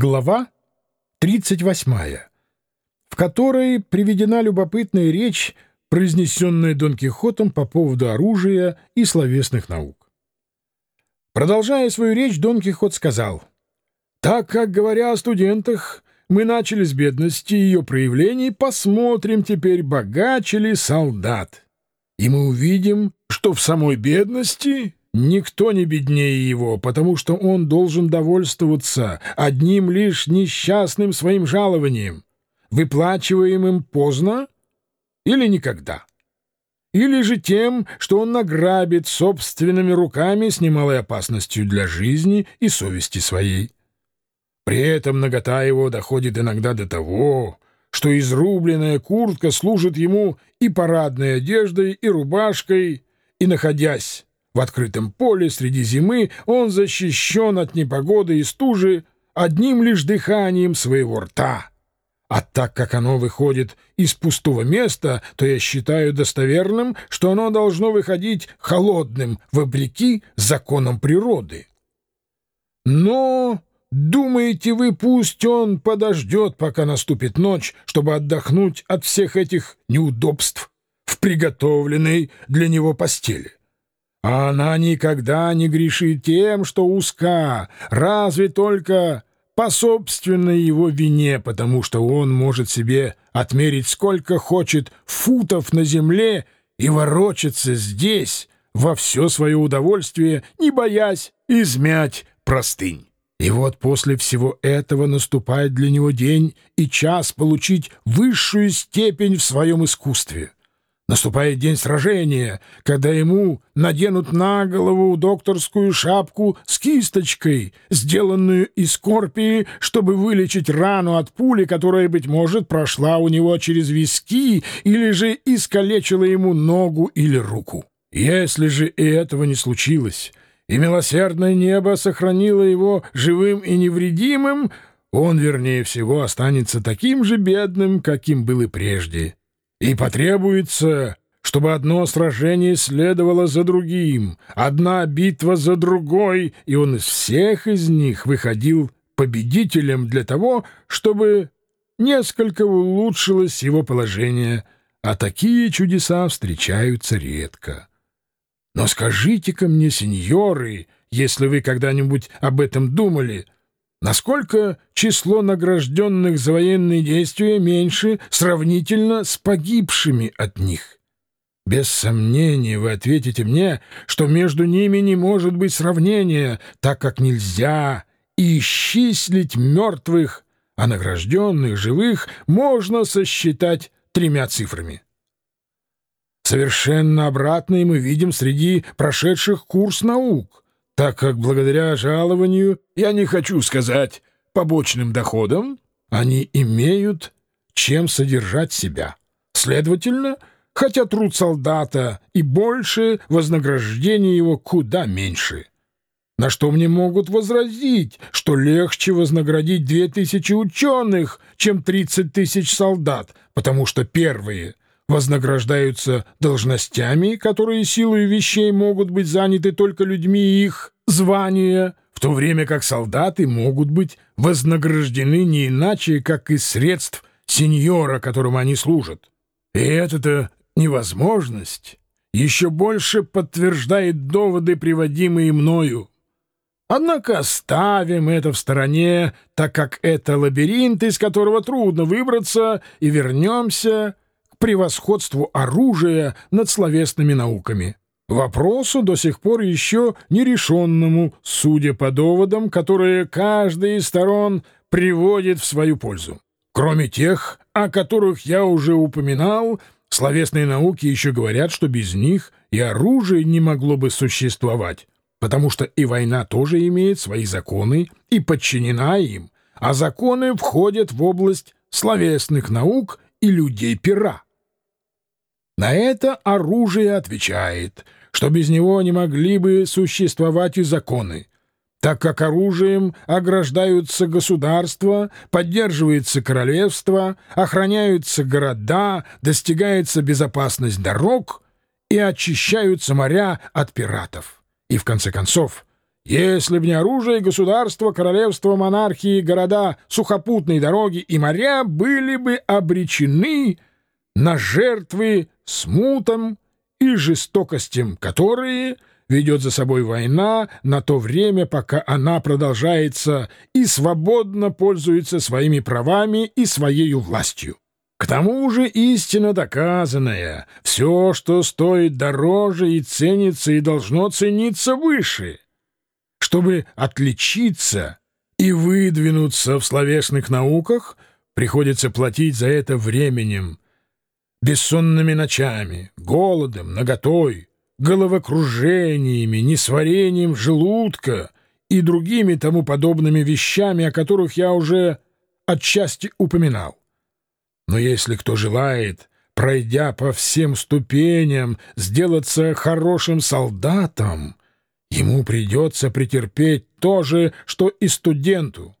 Глава 38, в которой приведена любопытная речь, произнесенная Дон Кихотом по поводу оружия и словесных наук. Продолжая свою речь, Дон Кихот сказал, «Так как, говоря о студентах, мы начали с бедности и ее проявлений, посмотрим теперь, богаче ли солдат. И мы увидим, что в самой бедности Никто не беднее его, потому что он должен довольствоваться одним лишь несчастным своим жалованием, выплачиваемым поздно или никогда. Или же тем, что он награбит собственными руками с немалой опасностью для жизни и совести своей. При этом нагота его доходит иногда до того, что изрубленная куртка служит ему и парадной одеждой, и рубашкой, и, находясь в открытом поле среди зимы он защищен от непогоды и стужи одним лишь дыханием своего рта. А так как оно выходит из пустого места, то я считаю достоверным, что оно должно выходить холодным, вопреки законам природы. Но думаете вы, пусть он подождет, пока наступит ночь, чтобы отдохнуть от всех этих неудобств в приготовленной для него постели? А она никогда не грешит тем, что узка, разве только по собственной его вине, потому что он может себе отмерить сколько хочет футов на земле и ворочаться здесь во все свое удовольствие, не боясь измять простынь. И вот после всего этого наступает для него день и час получить высшую степень в своем искусстве — Наступает день сражения, когда ему наденут на голову докторскую шапку с кисточкой, сделанную из скорпии, чтобы вылечить рану от пули, которая, быть может, прошла у него через виски или же искалечила ему ногу или руку. Если же и этого не случилось, и милосердное небо сохранило его живым и невредимым, он, вернее всего, останется таким же бедным, каким был и прежде и потребуется, чтобы одно сражение следовало за другим, одна битва за другой, и он из всех из них выходил победителем для того, чтобы несколько улучшилось его положение, а такие чудеса встречаются редко. Но скажите-ка мне, сеньоры, если вы когда-нибудь об этом думали — Насколько число награжденных за военные действия меньше сравнительно с погибшими от них? Без сомнения вы ответите мне, что между ними не может быть сравнения, так как нельзя исчислить мертвых, а награжденных живых можно сосчитать тремя цифрами. Совершенно обратное мы видим среди прошедших курс наук — так как благодаря жалованию, я не хочу сказать побочным доходам, они имеют чем содержать себя. Следовательно, хотя труд солдата и больше, вознаграждение его куда меньше. На что мне могут возразить, что легче вознаградить две тысячи ученых, чем тридцать тысяч солдат, потому что первые вознаграждаются должностями, которые силой вещей могут быть заняты только людьми их звания, в то время как солдаты могут быть вознаграждены не иначе, как из средств сеньора, которому они служат. И эта невозможность еще больше подтверждает доводы, приводимые мною. Однако оставим это в стороне, так как это лабиринт, из которого трудно выбраться, и вернемся превосходству оружия над словесными науками. Вопросу до сих пор еще нерешенному, судя по доводам, которые каждая из сторон приводит в свою пользу. Кроме тех, о которых я уже упоминал, словесные науки еще говорят, что без них и оружие не могло бы существовать, потому что и война тоже имеет свои законы и подчинена им, а законы входят в область словесных наук и людей пера. На это оружие отвечает, что без него не могли бы существовать и законы, так как оружием ограждаются государства, поддерживается королевство, охраняются города, достигается безопасность дорог и очищаются моря от пиратов. И в конце концов, Если б не оружие, государство, королевство, монархии, города, сухопутные дороги и моря были бы обречены на жертвы смутам и жестокостям, которые ведет за собой война на то время, пока она продолжается и свободно пользуется своими правами и своей властью. К тому же истина доказанная, все, что стоит дороже и ценится и должно цениться выше. Чтобы отличиться и выдвинуться в словесных науках, приходится платить за это временем, бессонными ночами, голодом, наготой, головокружениями, несварением желудка и другими тому подобными вещами, о которых я уже отчасти упоминал. Но если кто желает, пройдя по всем ступеням, сделаться хорошим солдатом, ему придется претерпеть то же, что и студенту,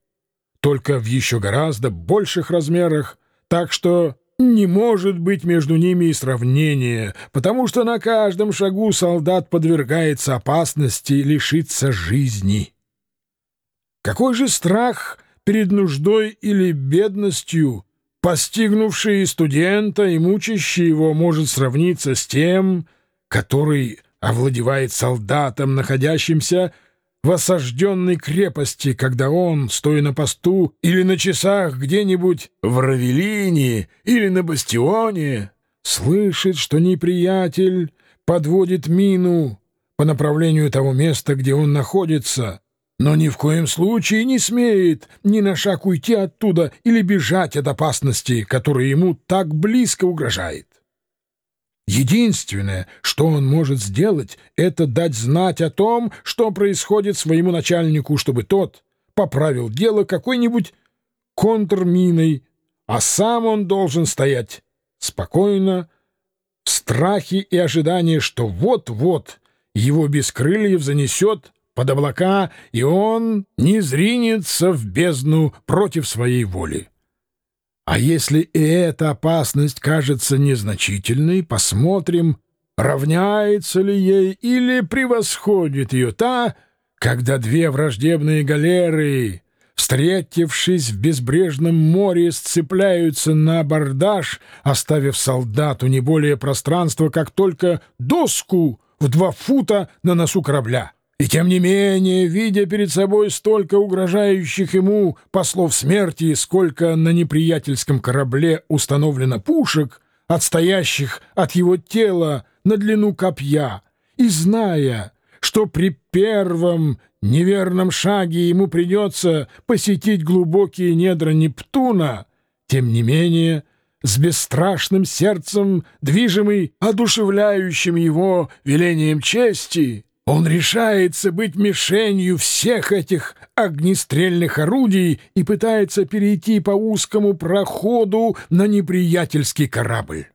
только в еще гораздо больших размерах, так что не может быть между ними и сравнения, потому что на каждом шагу солдат подвергается опасности лишиться жизни. Какой же страх перед нуждой или бедностью, постигнувший студента и мучащий его, может сравниться с тем, который овладевает солдатом, находящимся в осажденной крепости, когда он, стоя на посту или на часах где-нибудь в Равелине или на бастионе, слышит, что неприятель подводит мину по направлению того места, где он находится, но ни в коем случае не смеет ни на шаг уйти оттуда или бежать от опасности, которая ему так близко угрожает. Единственное, что он может сделать, это дать знать о том, что происходит своему начальнику, чтобы тот поправил дело какой-нибудь контрминой, а сам он должен стоять спокойно, в страхе и ожидании, что вот-вот его без крыльев занесет под облака, и он не зринется в бездну против своей воли. А если и эта опасность кажется незначительной, посмотрим, равняется ли ей или превосходит ее та, когда две враждебные галеры, встретившись в безбрежном море, сцепляются на абордаж, оставив солдату не более пространства, как только доску в два фута на носу корабля. И тем не менее, видя перед собой столько угрожающих ему послов смерти, сколько на неприятельском корабле установлено пушек, отстоящих от его тела на длину копья, и зная, что при первом неверном шаге ему придется посетить глубокие недра Нептуна, тем не менее, с бесстрашным сердцем, движимый одушевляющим его велением чести, он решается быть мишенью всех этих огнестрельных орудий и пытается перейти по узкому проходу на неприятельский корабль.